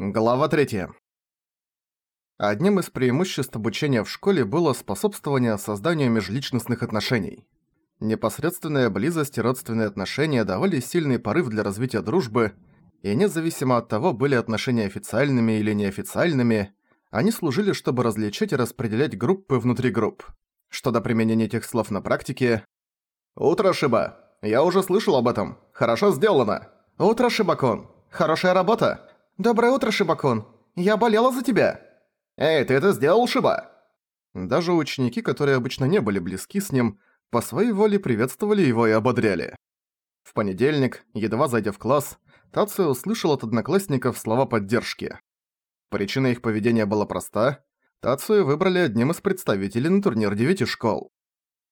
Глава 3. Одним из преимуществ обучения в школе было способствование созданию межличностных отношений. Непосредственная близость и родственные отношения давали сильный порыв для развития дружбы, и независимо от того, были отношения официальными или неофициальными, они служили, чтобы различать и распределять группы внутри групп. Что до применения этих слов на практике... «Утро, Шиба! Я уже слышал об этом. Хорошо сделано! Утро, Шибакон! Хорошая работа!» «Доброе утро, Шибакон! Я болела за тебя!» «Эй, ты это сделал, Шиба?» Даже ученики, которые обычно не были близки с ним, по своей воле приветствовали его и ободряли. В понедельник, едва зайдя в класс, Тацио услышал от одноклассников слова поддержки. Причина их поведения была проста. Тацио выбрали одним из представителей на турнир девяти школ.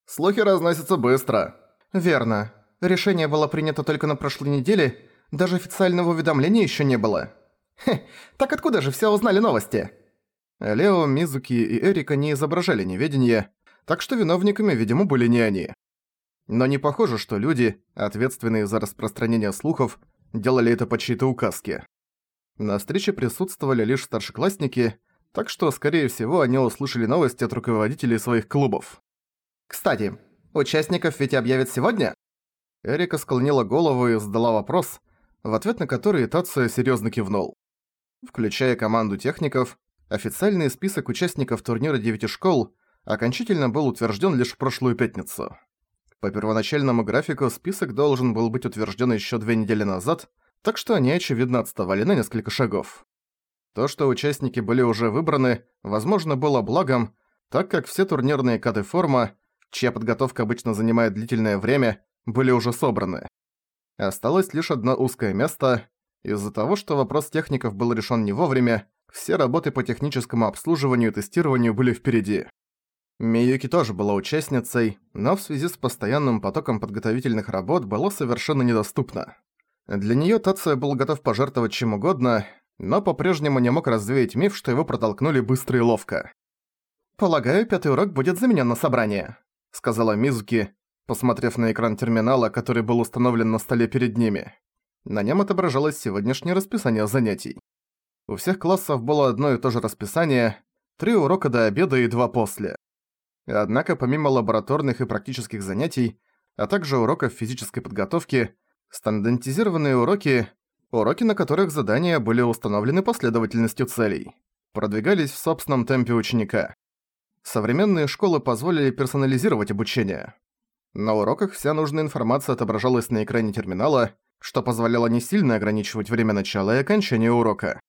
«Слухи разносятся быстро». «Верно. Решение было принято только на прошлой неделе, даже официального уведомления еще не было». Хе, так откуда же все узнали новости? Лео, Мизуки и Эрика не изображали неведение, так что виновниками, видимо, были не они. Но не похоже, что люди, ответственные за распространение слухов, делали это по чьей-то указке. На встрече присутствовали лишь старшеклассники, так что, скорее всего, они услышали новости от руководителей своих клубов. «Кстати, участников ведь объявят сегодня?» Эрика склонила голову и задала вопрос, в ответ на который Тация серьёзно кивнул. Включая команду техников, официальный список участников турнира девяти школ окончательно был утвержден лишь в прошлую пятницу. По первоначальному графику список должен был быть утвержден еще две недели назад, так что они, очевидно, отставали на несколько шагов. То, что участники были уже выбраны, возможно, было благом, так как все турнирные кады форма, чья подготовка обычно занимает длительное время, были уже собраны. Осталось лишь одно узкое место, из-за того, что вопрос техников был решен не вовремя, все работы по техническому обслуживанию и тестированию были впереди. Миюки тоже была участницей, но в связи с постоянным потоком подготовительных работ была совершенно недоступна. Для неё Тация был готов пожертвовать чем угодно, но по-прежнему не мог развеять миф, что его протолкнули быстро и ловко. «Полагаю, пятый урок будет заменен на собрание», — сказала Мизуки, посмотрев на экран терминала, который был установлен на столе перед ними. На нем отображалось сегодняшнее расписание занятий. У всех классов было одно и то же расписание, три урока до обеда и два после. Однако помимо лабораторных и практических занятий, а также уроков физической подготовки, стандартизированные уроки, уроки, на которых задания были установлены последовательностью целей, продвигались в собственном темпе ученика. Современные школы позволили персонализировать обучение. На уроках вся нужная информация отображалась на экране терминала, что позволяло не сильно ограничивать время начала и окончания урока.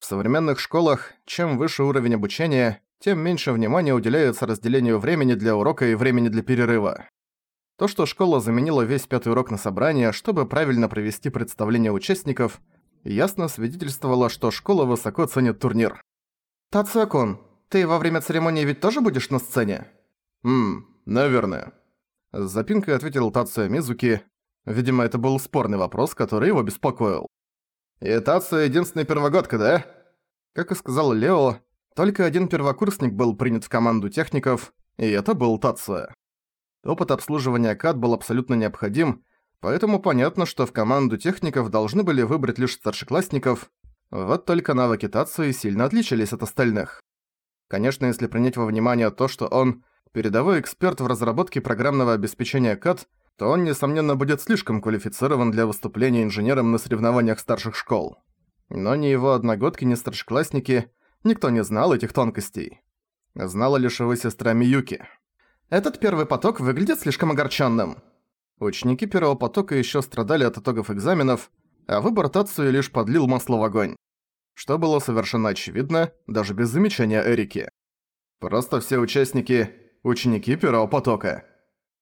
В современных школах, чем выше уровень обучения, тем меньше внимания уделяется разделению времени для урока и времени для перерыва. То, что школа заменила весь пятый урок на собрание, чтобы правильно провести представление участников, ясно свидетельствовало, что школа высоко ценит турнир. «Тацуакон, ты во время церемонии ведь тоже будешь на сцене?» «Ммм, наверное». С запинкой ответил Тацуя Мизуки, Видимо, это был спорный вопрос, который его беспокоил. «И Тация единственная первогодка, да?» Как и сказал Лео, только один первокурсник был принят в команду техников, и это был Тация. Опыт обслуживания КАД был абсолютно необходим, поэтому понятно, что в команду техников должны были выбрать лишь старшеклассников, вот только навыки Тации сильно отличались от остальных. Конечно, если принять во внимание то, что он – передовой эксперт в разработке программного обеспечения КАД, то он, несомненно, будет слишком квалифицирован для выступления инженером на соревнованиях старших школ. Но ни его одногодки, ни старшеклассники, никто не знал этих тонкостей. Знала лишь его сестра Миюки. «Этот первый поток выглядит слишком огорченным. Ученики первого потока еще страдали от итогов экзаменов, а выбор Тацуи лишь подлил масло в огонь. Что было совершенно очевидно, даже без замечания Эрики. Просто все участники – ученики первого потока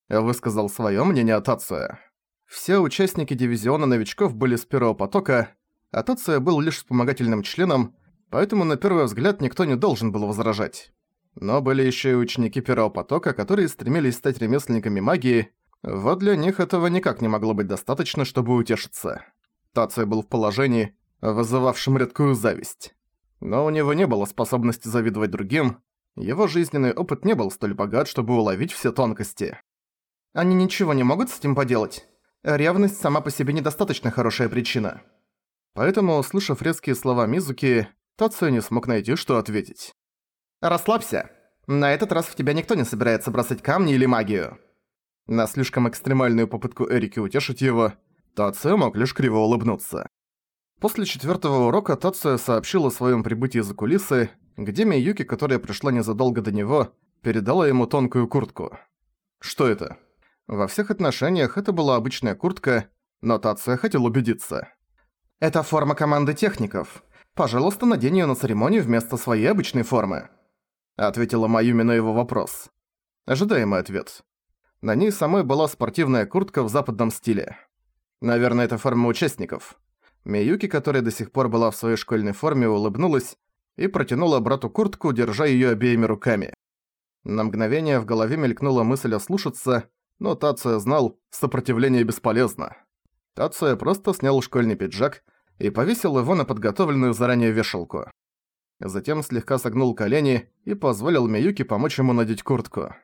высказал своё мнение о Тация. Все участники дивизиона новичков были с первого потока, а Тация был лишь вспомогательным членом, поэтому на первый взгляд никто не должен был возражать. Но были ещё и ученики первого потока, которые стремились стать ремесленниками магии, вот для них этого никак не могло быть достаточно, чтобы утешиться. Тация был в положении, вызывавшем редкую зависть. Но у него не было способности завидовать другим, его жизненный опыт не был столь богат, чтобы уловить все тонкости. Они ничего не могут с этим поделать. Ревность сама по себе недостаточно хорошая причина. Поэтому, услышав резкие слова Мизуки, Тацуя не смог найти, что ответить. «Расслабься. На этот раз в тебя никто не собирается бросать камни или магию». На слишком экстремальную попытку Эрики утешить его, Тацуя мог лишь криво улыбнуться. После четвертого урока Тацуя сообщил о своем прибытии за кулисы, где Миюки, которая пришла незадолго до него, передала ему тонкую куртку. Что это? Во всех отношениях это была обычная куртка, но Тация хотел убедиться. «Это форма команды техников. Пожалуйста, надень её на церемонию вместо своей обычной формы», ответила Маюми на его вопрос. Ожидаемый ответ. На ней самой была спортивная куртка в западном стиле. Наверное, это форма участников. Миюки, которая до сих пор была в своей школьной форме, улыбнулась и протянула брату куртку, держа её обеими руками. На мгновение в голове мелькнула мысль ослушаться, но Тация знал, сопротивление бесполезно. Тация просто снял школьный пиджак и повесил его на подготовленную заранее вешалку. Затем слегка согнул колени и позволил Миюки помочь ему надеть куртку.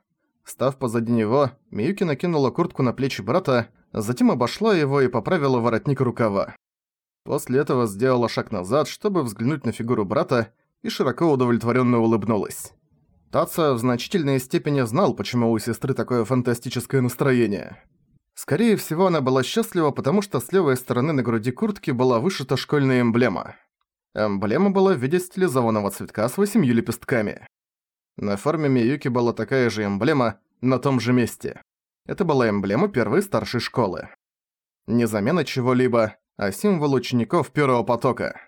Став позади него, Миюки накинула куртку на плечи брата, затем обошла его и поправила воротник рукава. После этого сделала шаг назад, чтобы взглянуть на фигуру брата, и широко удовлетворенно улыбнулась. Таца в значительной степени знал, почему у сестры такое фантастическое настроение. Скорее всего, она была счастлива, потому что с левой стороны на груди куртки была вышита школьная эмблема. Эмблема была в виде стилизованного цветка с восемью лепестками. На форме Миюки была такая же эмблема на том же месте. Это была эмблема первой старшей школы. Не замена чего-либо, а символ учеников первого потока.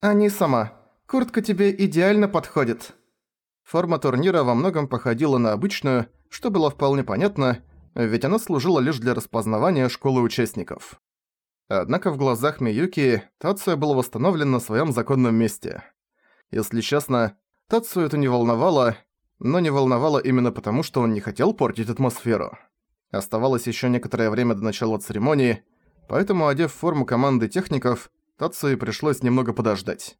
«Ани сама, куртка тебе идеально подходит», Форма турнира во многом походила на обычную, что было вполне понятно, ведь она служила лишь для распознавания школы участников. Однако в глазах Миюки Тация был восстановлен на своем законном месте. Если честно, Тацию это не волновало, но не волновало именно потому, что он не хотел портить атмосферу. Оставалось еще некоторое время до начала церемонии, поэтому, одев форму команды техников, Тацию пришлось немного подождать.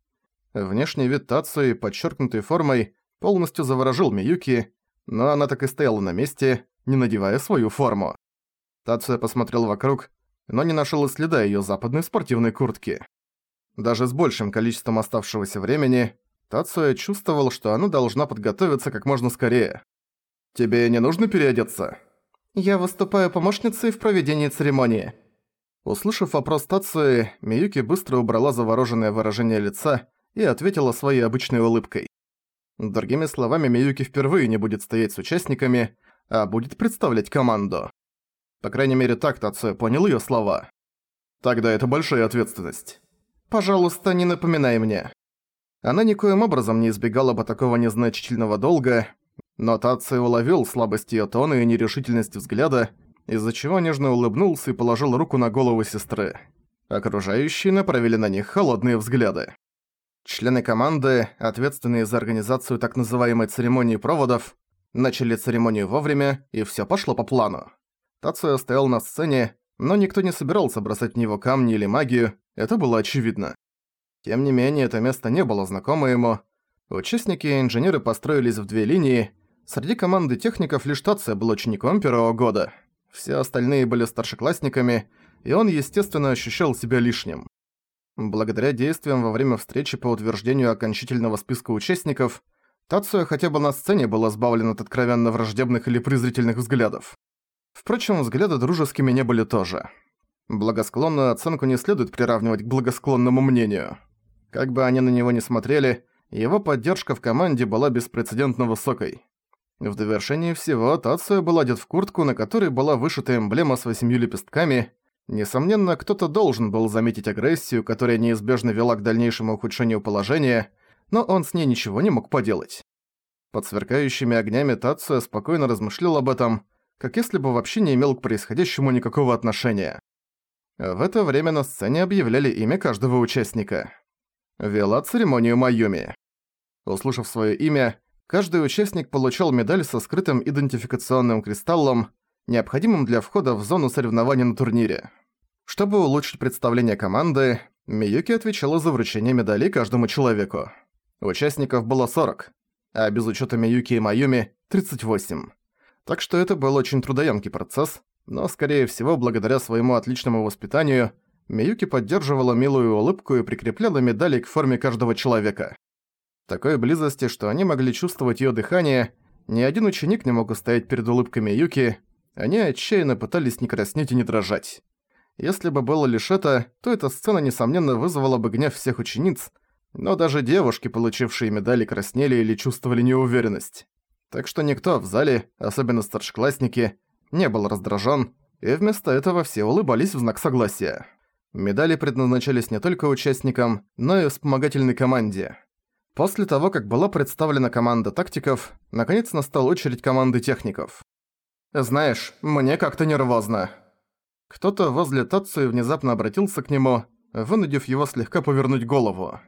Внешний вид Тацию, подчеркнутый формой, полностью заворожил Миюки, но она так и стояла на месте, не надевая свою форму. Тацуя посмотрел вокруг, но не нашел и следа ее западной спортивной куртки. Даже с большим количеством оставшегося времени Тацуя чувствовал, что она должна подготовиться как можно скорее. «Тебе не нужно переодеться?» «Я выступаю помощницей в проведении церемонии». Услышав вопрос Тацуи, Миюки быстро убрала завороженное выражение лица и ответила своей обычной улыбкой. Другими словами, Миюки впервые не будет стоять с участниками, а будет представлять команду. По крайней мере, так Тацуя понял её слова. Тогда это большая ответственность. «Пожалуйста, не напоминай мне». Она никоим образом не избегала бы такого незначительного долга, но Тацуя уловил слабость её тона и нерешительность взгляда, из-за чего нежно улыбнулся и положил руку на голову сестры. Окружающие направили на них холодные взгляды. Члены команды, ответственные за организацию так называемой церемонии проводов, начали церемонию вовремя, и всё пошло по плану. Тацуя стоял на сцене, но никто не собирался бросать в него камни или магию, это было очевидно. Тем не менее, это место не было знакомо ему. Участники и инженеры построились в две линии, среди команды техников лишь Тация был учеником первого года. Все остальные были старшеклассниками, и он, естественно, ощущал себя лишним. Благодаря действиям во время встречи по утверждению окончательного списка участников, Тацуя хотя бы на сцене был избавлен от откровенно враждебных или презрительных взглядов. Впрочем, взгляды дружескими не были тоже. Благосклонную оценку не следует приравнивать к благосклонному мнению. Как бы они на него ни смотрели, его поддержка в команде была беспрецедентно высокой. В довершении всего Тацуя был одет в куртку, на которой была вышита эмблема с восемью лепестками – Несомненно, кто-то должен был заметить агрессию, которая неизбежно вела к дальнейшему ухудшению положения, но он с ней ничего не мог поделать. Под сверкающими огнями Тацуя спокойно размышлял об этом, как если бы вообще не имел к происходящему никакого отношения. В это время на сцене объявляли имя каждого участника. Вела церемонию Майюми. Услышав свое имя, каждый участник получал медаль со скрытым идентификационным кристаллом, необходимым для входа в зону соревнований на турнире. Чтобы улучшить представление команды, Миюки отвечала за вручение медалей каждому человеку. Участников было 40, а без учета Миюки и Майюми – 38. Так что это был очень трудоемкий процесс, но, скорее всего, благодаря своему отличному воспитанию, Миюки поддерживала милую улыбку и прикрепляла медали к форме каждого человека. Такой близости, что они могли чувствовать её дыхание, ни один ученик не мог устоять перед улыбкой Миюки, они отчаянно пытались не краснеть и не дрожать. Если бы было лишь это, то эта сцена, несомненно, вызвала бы гнев всех учениц, но даже девушки, получившие медали, краснели или чувствовали неуверенность. Так что никто в зале, особенно старшеклассники, не был раздражен, и вместо этого все улыбались в знак согласия. Медали предназначались не только участникам, но и вспомогательной команде. После того, как была представлена команда тактиков, наконец настала очередь команды техников. «Знаешь, мне как-то нервозно». Кто-то возле Тацию внезапно обратился к нему, вынудив его слегка повернуть голову.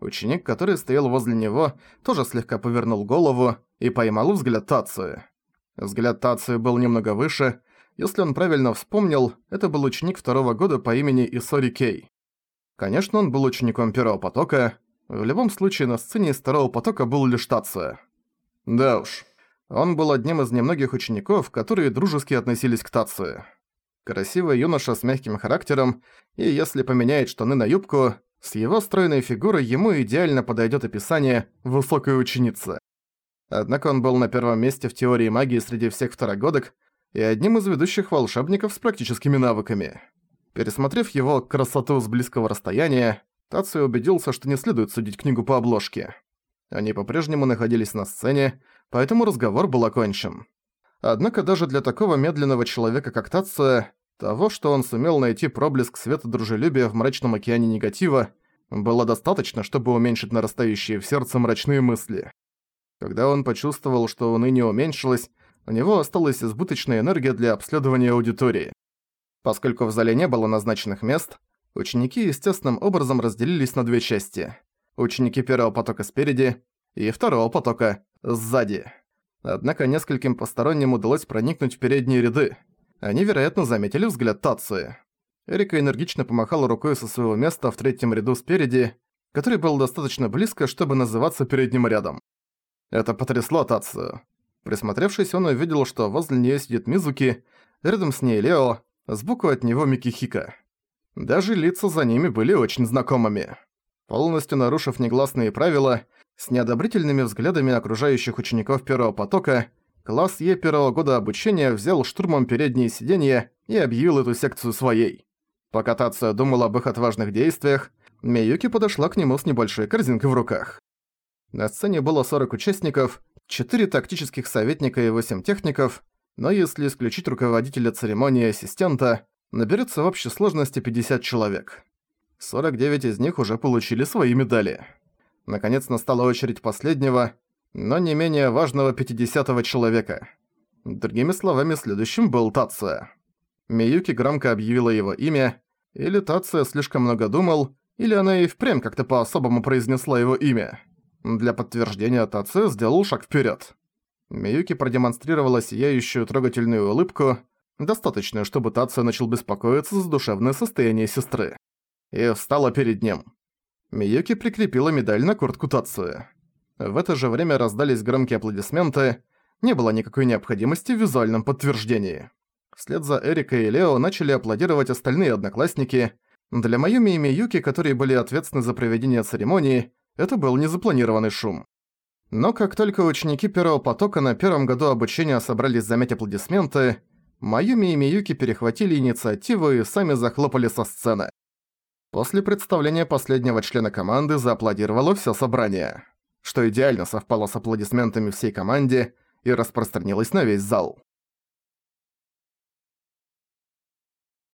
Ученик, который стоял возле него, тоже слегка повернул голову и поймал взгляд Тацию. Взгляд Тацию был немного выше, если он правильно вспомнил, это был ученик второго года по имени Исори Кей. Конечно, он был учеником первого потока. В любом случае, на сцене из второго потока был лишь Тация. Да уж. Он был одним из немногих учеников, которые дружески относились к Тации. Красивый юноша с мягким характером, и если поменяет штаны на юбку, с его стройной фигурой ему идеально подойдет описание «высокая ученица». Однако он был на первом месте в теории магии среди всех второгодок, и одним из ведущих волшебников с практическими навыками. Пересмотрев его красоту с близкого расстояния, Тацию убедился, что не следует судить книгу по обложке. Они по-прежнему находились на сцене, поэтому разговор был окончен. Однако даже для такого медленного человека, как Тация, того, что он сумел найти проблеск света дружелюбия в мрачном океане негатива, было достаточно, чтобы уменьшить нарастающие в сердце мрачные мысли. Когда он почувствовал, что уныние уменьшилось, у него осталась избыточная энергия для обследования аудитории. Поскольку в зале не было назначенных мест, ученики естественным образом разделились на две части. Ученики первого потока спереди и второго потока сзади. Однако нескольким посторонним удалось проникнуть в передние ряды. Они, вероятно, заметили взгляд Тации. Эрика энергично помахала рукой со своего места в третьем ряду спереди, который был достаточно близко, чтобы называться передним рядом. Это потрясло Тацию. Присмотревшись, он увидел, что возле неё сидит Мизуки, рядом с ней Лео, сбоку от него Микихика. Даже лица за ними были очень знакомыми. Полностью нарушив негласные правила, с неодобрительными взглядами окружающих учеников первого потока, класс Е первого года обучения взял штурмом передние сиденья и объявил эту секцию своей. Пока Тация думал об их отважных действиях, Миюки подошла к нему с небольшой корзинкой в руках. На сцене было 40 участников, 4 тактических советника и 8 техников, но если исключить руководителя церемонии и ассистента, наберется в общей сложности 50 человек. 49 из них уже получили свои медали. Наконец настала очередь последнего, но не менее важного 50-го человека. Другими словами, следующим был Тация. Миюки громко объявила его имя, или Тация слишком много думал, или она и впрямь как-то по-особому произнесла его имя. Для подтверждения Тацию сделал шаг вперед. Миюки продемонстрировала сияющую трогательную улыбку, достаточную, чтобы Тацию начал беспокоиться за душевное состояние сестры. И встала перед ним. Миюки прикрепила медаль на куртку Тацию. В это же время раздались громкие аплодисменты, не было никакой необходимости в визуальном подтверждении. Вслед за Эрикой и Лео начали аплодировать остальные одноклассники. Для Майюми и Миюки, которые были ответственны за проведение церемонии, это был незапланированный шум. Но как только ученики первого потока на первом году обучения собрались замять аплодисменты, Майюми и Миюки перехватили инициативу и сами захлопали со сцены. После представления последнего члена команды зааплодировало всё собрание, что идеально совпало с аплодисментами всей команде и распространилось на весь зал.